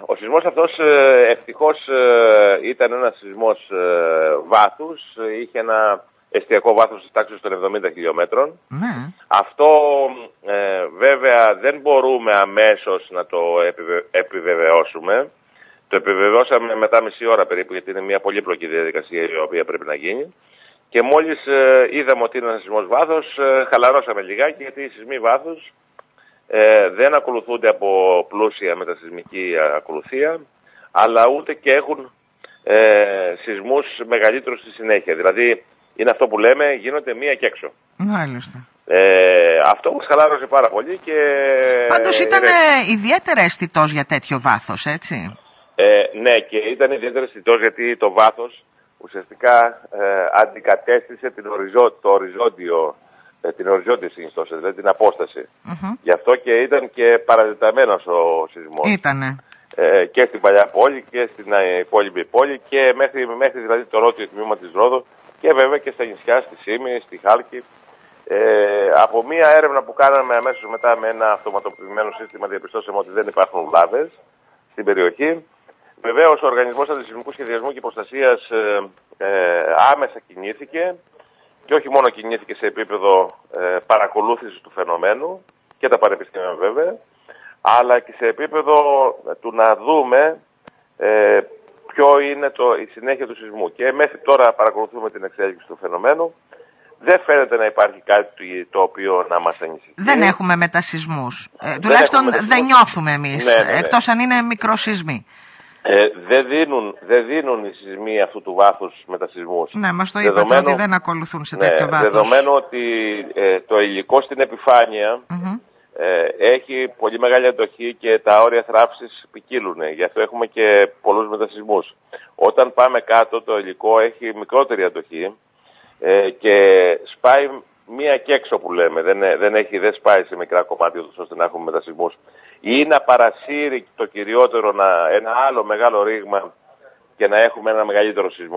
Ο σεισμός αυτός ε, ευτυχώς ε, ήταν ένας σεισμός ε, βάθους, είχε ένα εστιακό βάθος της τάξης των 70 χιλιόμετρων. Ναι. Αυτό βέβαια δεν μπορούμε αμέσως να το επιβεβαιώσουμε. Το επιβεβαιώσαμε μετά μισή ώρα περίπου γιατί είναι μια πολύπλοκη διαδικασία η οποία πρέπει να γίνει. Και μόλις είδαμε ότι είναι ένας σεισμός βάθος χαλαρώσαμε λιγάκι γιατί οι σεισμοί βάθους ε, δεν ακολουθούνται από πλούσια μετασυσμική ακολουθία, αλλά ούτε και έχουν ε, σεισμούς μεγαλύτερους στη συνέχεια. Δηλαδή, είναι αυτό που λέμε, γίνονται μία και έξω. Μάλιστα. Ε, αυτό μας χαλάρωσε πάρα πολύ και... Πάντως ήταν είναι... ιδιαίτερα αισθητός για τέτοιο βάθος, έτσι. Ε, ναι, και ήταν ιδιαίτερα αισθητός γιατί το βάθος ουσιαστικά ε, αντικατέστησε την οριζό, το οριζόντιο ε, την οριζόντια συνιστόσα, δηλαδή την αποσταση Γι' αυτό και ήταν και παραζηταμένο ο σεισμός. Ήτανε. Ε, και στην παλιά πόλη και στην ε, υπόλοιπη πόλη και μέχρι, μέχρι δηλαδή το νότιο τμήμα της Ρόδου και βέβαια και στα νησιά, στη Σίμη, στη Χάλκη. Ε, από μία έρευνα που κάναμε αμέσως μετά με ένα αυτοματοποιημένο σύστημα διαπιστώσαμε ότι δεν υπάρχουν βλάβε στην περιοχή. Βεβαίως ο Οργανισμός Αντισυσμικού Σχεδιασμού και Προστασίας ε, ε, άμεσα κινήθηκε και όχι μόνο κινήθηκε σε επίπεδο ε, παρακολούθησης του φαινομένου και τα πανεπιστήμια βέβαια, αλλά και σε επίπεδο ε, του να δούμε ε, ποιο είναι το, η συνέχεια του σεισμού. Και μέχρι τώρα παρακολουθούμε την εξέλιξη του φαινομένου. Δεν φαίνεται να υπάρχει κάτι το οποίο να μας ανησυχεί. Δεν έχουμε μετασυσμούς. Ε, τουλάχιστον δεν, νιώθουμε εμείς, ναι, ναι, ναι. εκτός αν είναι μικροσυσμοί. Ε, δεν, δίνουν, δεν δίνουν οι σεισμοί αυτού του βάθους μετασυσμούς. Ναι, μας το είπατε ότι δεν ακολουθούν σε τέτοιο ναι, βάθος. Δεδομένου ότι ε, το υλικό στην επιφανεια ε, έχει πολύ μεγάλη αντοχή και τα όρια θράψης ποικίλουν. Γι' αυτό έχουμε και πολλούς μετασυσμούς. Όταν πάμε κάτω το υλικό έχει μικρότερη αντοχή ε, και σπάει μία και έξω που λέμε. Δεν, δεν, έχει, δεν σπάει σε μικρά κομμάτια ώστε να έχουμε μετασυσμούς ή να παρασύρει το κυριότερο να, ένα άλλο μεγάλο ρήγμα και να έχουμε ένα μεγαλύτερο σεισμό.